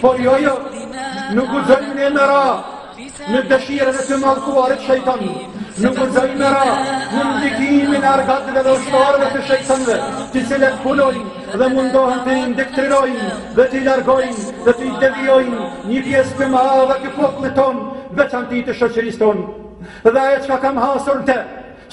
Por jo jo, nuk guxojmë ne me ra, në dëshirën e të mallkuarit shejtan, nuk guxojmë me ra, në ndikimin e argatëve dhe ushtarëve të shejtanëve, të cilët punojnë dhe mundohen t'i indoktrinojnë dhe t'i largojnë dhe t'i devijojnë një pjesë të madhe të popullit tonë, veçanti të shoqërisë tonë. Dhe ajo çka kam hasur në te,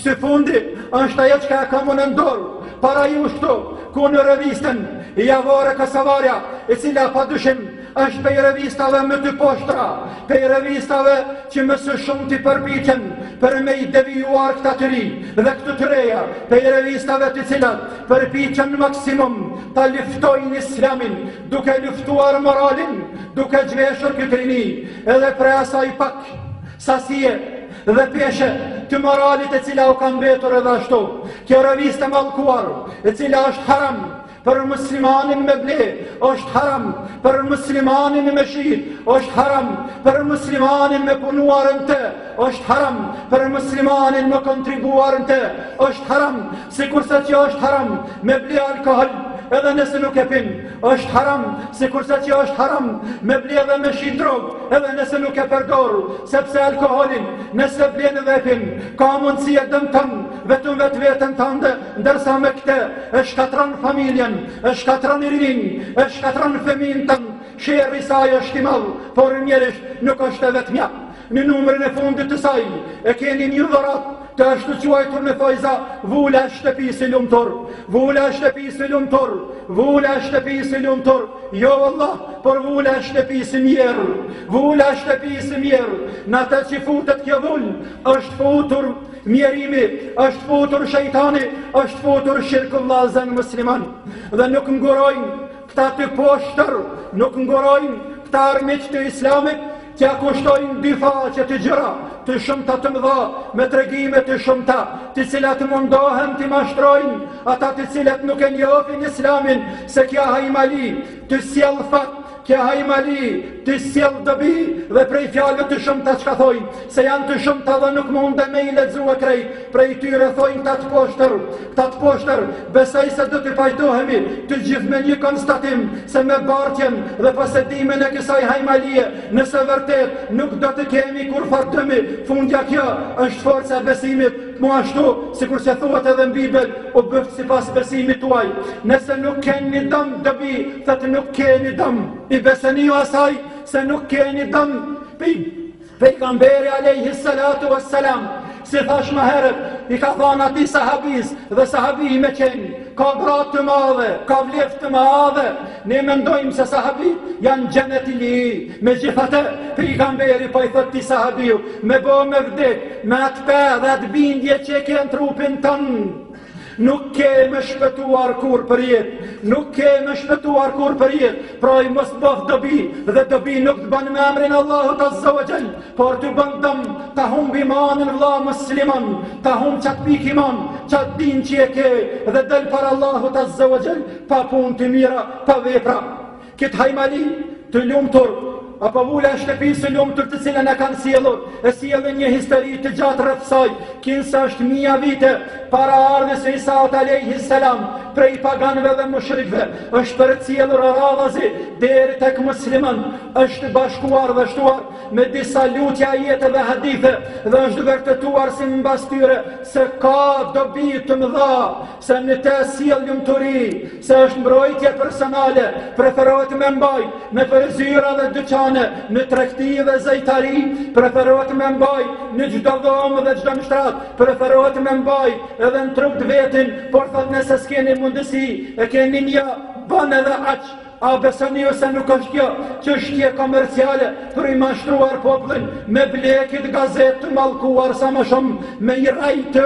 Së fundi është ajo çka e kam unë në dorë, para jush këtu, ku në revistën javore Kosovarja, e cila pa dyshim është pej revistave më të poshtra, pej revistave që më së shumti përpiqen për me i devijuar këta të rinj dhe këto të reja, pej revistave të cilat përpiqen maksimum ta luftojnë islamin duke luftuar moralin, duke zhveshur këtë rini edhe prej asaj pak sasie dhe peshe të moralit e cila u ka mbetur edhe ashtu. Kjo revistë e mallkuar, e cila është haram për muslimanin me ble, është haram për muslimanin me shit, është haram për muslimanin me punuar në të, është haram për muslimanin me kontribuar në të, është haram, sikurse që është haram me ble alkohol, edhe nëse nuk e pin, Është haram, sikurse që është haram me ble dhe me shit drogë, edhe nëse nuk e përdor, sepse alkoholin, nëse blen dhe pin, ka mundësi e dëmton vetëm vetëveten tande, ndërsa me këte, e shkatërron familjen, e shkatërron rininë, e shkatërron fëminë tan, sherri i saj është i madh, por mjerisht nuk është e vetmja. Në numrin e fundit të saj e keni një dhërat të ashtu quajtur me fajza Vula e shtëpisë lumtur Vula e shtëpisë lumtur Vula e shtëpisë lumtur Jo Allah, por vula e shtëpisë mjerë Vula e shtëpisë mjerë Në atë që futët kjo vul është futur mjerimi është futur shejtani është futur shirkë vlazen musliman dhe nuk ngurojnë këta të poshtër nuk ngurojnë këta armiq të islamit T'ia kushtojnë dy faqe të gjëra, të shumta të mëdha, me tregime të shumta, të cilat mundohen t'i mashtrojnë ata të cilët nuk e njohin Islamin, se kjo hajmali të sjell fat, kjo hajmali të sjell dobi dhe prej fjalëve të shumta çka thojnë, se janë të shumta dhe nuk mundem me i lexuar krejt. Prej tyre thojnë këta të poshtër, këta të poshtër, besoj se do të pajtohemi të gjithë me një konstatim se me bartjen dhe posedimin e kësaj hajmalie, nëse vërtet nuk do të kemi kurrfarë dëmi, fundja kjo është forca e besimit, mu ashtu, sikurse thuhet edhe në Bibël, u bëftë sipas besimit tuaj, nëse nuk keni dëm dobi, thotë nuk keni dëm, i besoni ju asaj, se nuk keni dëm, pi, Pejgamberi alejhi salatu wa salam Si thash më herët I ka thanë atij sahabis Dhe sahabi me qenë Ka gradë të madhe Ka vleftë të madhe Ne mendojmë se sahabit Janë xhenetli Me gjithate Pejgamberi po i thot atij sahabiu Me bo me vdek Me atë pe dhe atë bindje që e ke në trupin tand Nuk ke me shpëtuar kurrë për jetë, nuk ke me shpëtuar kurrë për jetë, pra e mos bëftë dobi, dhe dobi nuk të ban me emrin Allahut azza wa jall, por të ban dam, ta humb imanin vlla musliman, ta humb qatë pikë iman, qatë din që e ke, dhe del para Allahut azza wa jall, pa punë të mira, pa vepra. Këtë hajmali të lumtur, apo vula e shtëpisë së lumtur të cilën e kanë sjellur, e sjellin një histori të gjatë rreth saj, kinse është mija vite para ardhjes së Isaut alayhi salam, prej paganëve dhe mushrikëve, është përcjellur radhazi deri tek musliman, është bashkuar dhe shtuar me disa lutje ajete dhe hadithe dhe është vërtetuar simbas tyre se ka dobi të mëdha Se në të sjell lumturi, se është mbrojtje personale, preferohet me mbaj nëpër zyra dhe dyqane, në tregti dhe zejtari, preferohet me mbaj në çdo dhomë dhe çdo në shtrat, preferohet me mbaj edhe në trup të vetin, por thot nëse s'keni mundësi, e keni një, ban edhe aq, A besoni ju se nuk është kjo çështje komerciale për i mashtruar popullin me ble kit gazetë të mallkuar sa më shumë me i rrejt,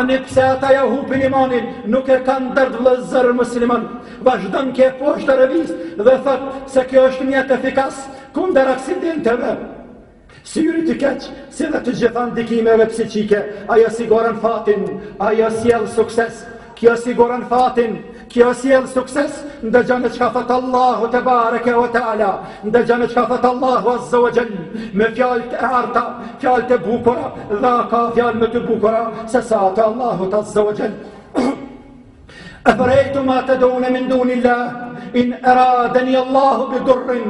ani pse ata ja hupin imanin, nuk e kanë dert vëllezër musliman. Vazhdon kjo e poshtër revistë dhe thot se kjo është mjet efikas kundër aksidenteve. Syri të keq, si dhe të gjitha ndikimeve psikike, ajo siguron fatin, ajo sjell sukses, kjo siguron fatin, kjo sjell sukses, ndëgjoni çka thot Allahu tebareke ve teala, ndëgjoni çka thot Allahu azza wa jall, me fjalë të arta, fjalë të bukura, dhe a ka fjalë më të bukura se sa të Allahut azza wa jall. E fereejtum ma ted'une min dunil-lah, in eradeni Allahu bi durrin,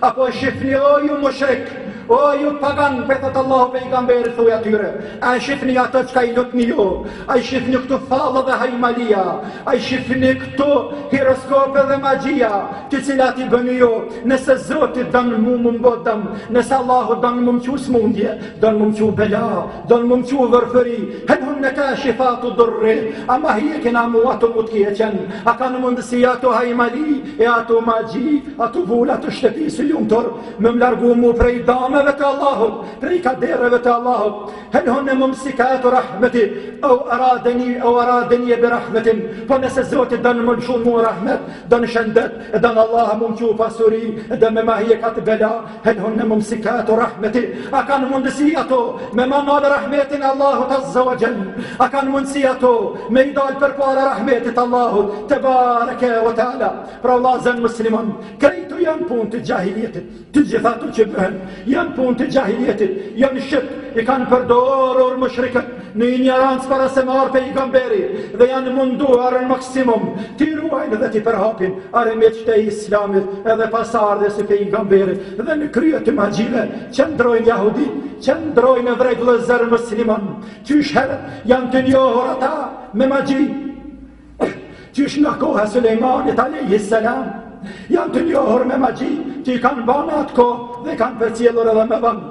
a po e shifni o ju mushrik, o ju pagan, po i thot Allahu pejgamberit thuj atyre, a i shifni ato çka i lutni ju, a i shifni këto falle dhe hajmalia, a i shifni këto horoskope dhe magjia, të cilat i bëni ju, nëse zoti don mu me m'bo dëm, nëse Allahu don mu me m'çu smundje, don mu me m'çu bela, Don mu me m'çu vorfëri, hel hunne kashifatu durrih, a ma hjekin mu ato mu të keqen, a kanë mundësi ato hajmali, e ato magji, ato vula të shtëpisë lumtur, me më largu mu prej dameve të Allahut, prej kadereve të Allahut, hel hunne mumsikatu rahmetih, ev eradeni, ev eradeni bi rahmetin, po nëse zoti don me m'lshu mu rahmet, don shëndet, e don Allahu me m'çu pasuri, e don me ma hjek atë bela, Hel hunne mumsikatu rahmetih, a kanë mundësi ato me nal rahmetin Allahut azza wa gjell, a kanë mundësi ato me i dalë përpara rahmetit Allahut tebareke ue teala, pra vllazën musliman, krejt këto janë punë të xhahilijetit, të gjitha ato që bëhen, janë punë të xhahilijetit, janë shirk, i kanë përdorur mushrikët, në injorancë para se me ardh pejgamberi dhe janë munduar në maksimum t'i ruajnë dhe t'i përhapin armiqtë e islamit edhe pas ardhjes së pejgamberit dhe në krye të magjive qëndrojnë jahudit qëndrojnë evrejt vllazën musliman qysh herët janë të njohur ata me magji qysh nga koha e Sulejmanit a.s. janë të njohur me magji që i kanë ba në atë kohë dhe i kanë përcjellur edhe më vonë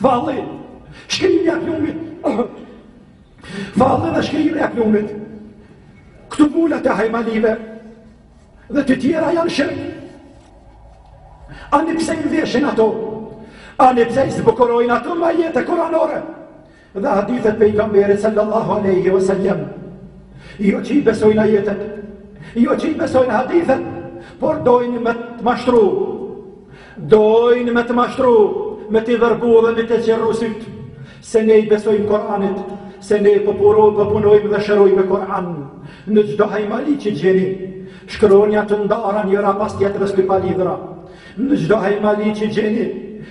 Valli, shkrimja e plumit. Falli dhe shkrimja e plumit. Këto mulat e hajmalive dhe të tjera janë shirk. Ani pse i veshin ato? Ani pse i zbukurojnë ato me ajete kuranore? Dhe hadithet e pejgamberit sallallahu aleyhi wa sallam. Jo që i besojnë ajetet, jo që i besojnë hadithet, por dojnë me të mashtru. Dojnë me të mashtru, me t'i vërbu dhe me t'i qërru sytë, se ne i besojmë Koranit, se ne po puro, po punojmë dhe shërojmë me Koran, në çdo hajmali që gjeni, shkronja të ndara njëra pas tjetrës të palidhra, në çdo hajmali që gjeni,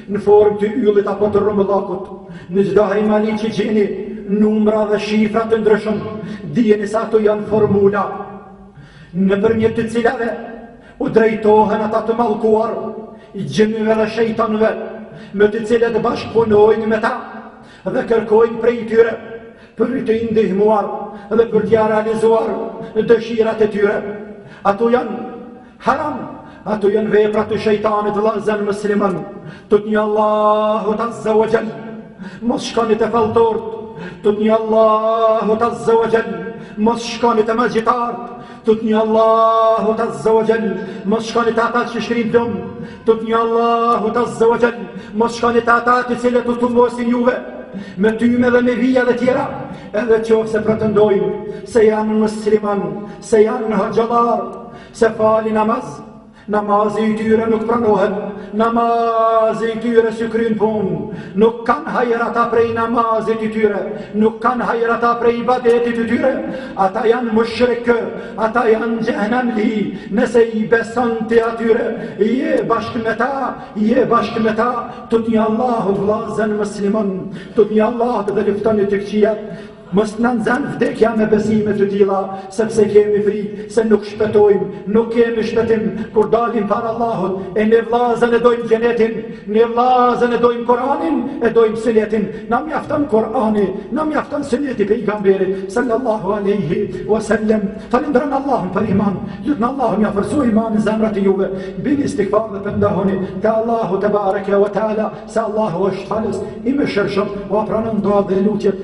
në formë të yllit apo të rrumullakut, në çdo hajmali që gjeni, numra dhe shifra të ndryshëm, dijeni se ato janë formula, nëpërmjet të cilave, U drejtohen ata të mallkuar, xhinëve dhe shejtanëve, me të cilët bashkëpunojnë me ta dhe kërkojnë prej tyre për t'i ndihmuar dhe për t'ia realizuar dëshirat e tyre. Ato janë haram, ato janë vepra të shejtanit vëllazën musliman. Tutnju Allahut azza wa jall. Mos shkoni te falltort. Tutnju Allahut azza wa jall. Mos shkoni te magjistart. Tutnju Allahut azza wa jall, mos shkoni te ata që shkrijnë plum, tutnju Allahut azza wa jall, mos shkoni te ata të cilët u tymosin juve, me tyme dhe me vija dhe tjera, edhe qoftë se pretendojnë, se janë musliman, se janë hoxhallarë, se falin namaz, Namazi i tyre nuk pranohet, namazi i tyre s'u kryen punë, nuk kanë hajër ata prej namazit të tyre, nuk kanë hajër ata prej ibadetit të tyre, ata janë mushrikë, ata janë xhehnemli, nëse i beson ti atyre, je bashkë me ta, je bashkë me ta, tutnju Allahut vllazën musliman, tutnju Allahut dhe luftoni të këqijat, Mos na zen vdekja me besime të tilla, sepse kemi frikë se nuk shpëtojmë, nuk kemi shpëtim kur dalim para Allahut. E ne vllazën e dojmë xhenetin, ne vllazën e dojmë Kur'anin, e dojmë sunetin. Na mjafton Kur'ani, na mjafton suneti pejgamberit sallallahu alaihi wasallam. Falënderojmë Allahun për iman. Lutni Allahun ja forcojë imanin zemrat e juve. Bini istighfar dhe pendohuni te Allahu te bareke ve teala. Se Allahu është Falës, i Mëshirshëm, ua pranon duat dhe lutjet.